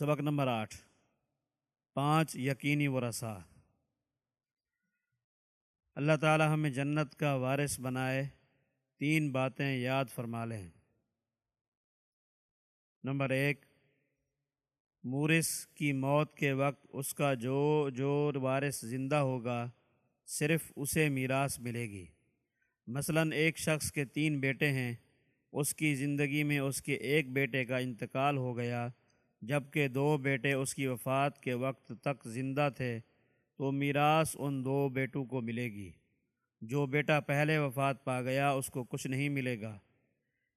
سبق نمبر آٹھ۔ پانچ یقینی ورثہ اللہ تعالی ہمیں جنت کا وارث بنائے۔ تین باتیں یاد فرما لیں۔ نمبر ایک، مورث کی موت کے وقت اس کا جو جو وارث زندہ ہوگا، صرف اسے میراث ملے گی۔ مثلا ایک شخص کے تین بیٹے ہیں، اس کی زندگی میں اس کے ایک بیٹے کا انتقال ہو گیا۔ جبکہ دو بیٹے اس کی وفات کے وقت تک زندہ تھے، تو میراث ان دو بیٹوں کو ملے گی۔ جو بیٹا پہلے وفات پا گیا، اس کو کچھ نہیں ملے گا۔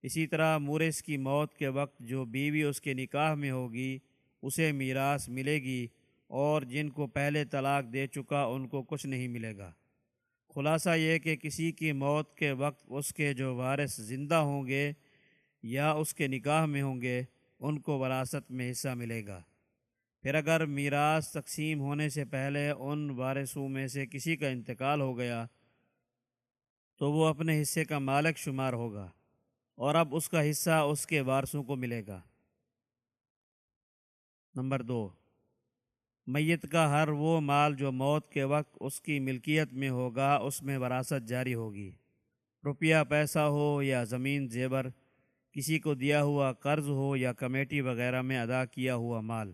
اسی طرح مورث کی موت کے وقت جو بیوی اس کے نکاح میں ہوگی، اسے میراث ملے گی اور جن کو پہلے طلاق دے چکا، ان کو کچھ نہیں ملے گا۔ خلاصہ یہ کہ کسی کی موت کے وقت اس کے جو وارث زندہ ہوں گے یا اس کے نکاح میں ہوں گے ان کو وراثت میں حصہ ملے گا۔ پھر اگر میراث تقسیم ہونے سے پہلے ان وارثوں میں سے کسی کا انتقال ہو گیا، تو وہ اپنے حصے کا مالک شمار ہوگا اور اب اس کا حصہ اس کے وارثوں کو ملے گا۔ نمبر دو، میت کا ہر وہ مال جو موت کے وقت اس کی ملکیت میں ہوگا، اس میں وراثت جاری ہوگی۔ روپیہ پیسہ ہو یا زمین زیور کسی کو دیا ہوا قرض ہو یا کمیٹی وغیرہ میں ادا کیا ہوا مال۔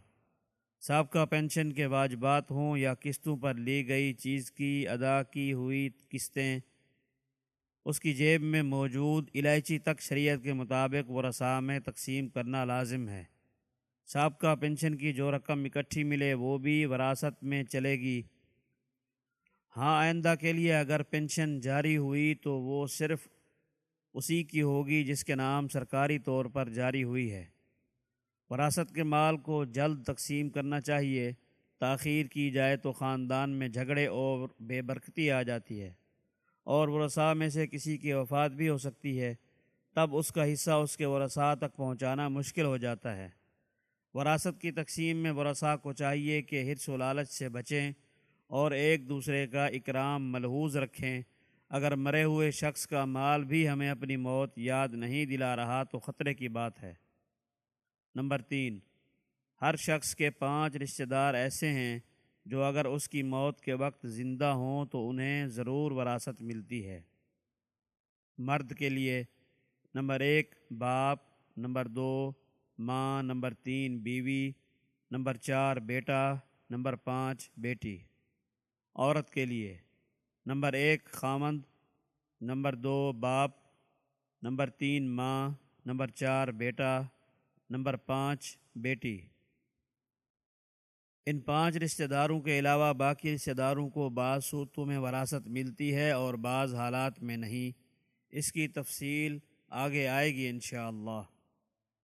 سابقہ پینشن کے واجبات ہوں یا قسطوں پر لی گئی چیز کی ادا کی ہوئی قسطیں، اس کی جیب میں موجود الائچی تک شریعت کے مطابق وہ رسا میں تقسیم کرنا لازم ہے۔ سابقہ پینشن کی جو رقم اکٹھی ملے وہ بھی وراثت میں چلے گی۔ ہاں آئندہ کے لیے اگر پینشن جاری ہوئی تو وہ صرف اسی کی ہوگی جس کے نام سرکاری طور پر جاری ہوئی ہے۔ وراثت کے مال کو جلد تقسیم کرنا چاہیے۔ تاخیر کی جائے تو خاندان میں جھگڑے اور بے برکتی آ جاتی ہے۔ اور ورثاء میں سے کسی کی وفات بھی ہو سکتی ہے۔ تب اس کا حصہ اس کے ورثاء تک پہنچانا مشکل ہو جاتا ہے۔ وراثت کی تقسیم میں ورثاء کو چاہیے کہ حرص و لالچ سے بچیں اور ایک دوسرے کا اکرام ملحوظ رکھیں۔ اگر مرے ہوئے شخص کا مال بھی ہمیں اپنی موت یاد نہیں دلا رہا تو خطرے کی بات ہے۔ نمبر تین، ہر شخص کے پانچ رشتہ دار ایسے ہیں جو اگر اس کی موت کے وقت زندہ ہوں تو انہیں ضرور وراثت ملتی ہے۔ مرد کے لیے، نمبر ایک، باپ، نمبر دو، ماں، نمبر تین، بیوی، نمبر چار، بیٹا، نمبر پانچ، بیٹی۔ عورت کے لیے نمبر ایک خامند، نمبر دو باپ، نمبر تین ماں، نمبر چار بیٹا، نمبر پانچ بیٹی۔ ان پانچ رشتہ داروں کے علاوہ باقی رشتہ داروں کو بعض صورتوں میں وراثت ملتی ہے اور بعض حالات میں نہیں۔ اس کی تفصیل آگے آئے گی انشاءاللہ۔ اللہ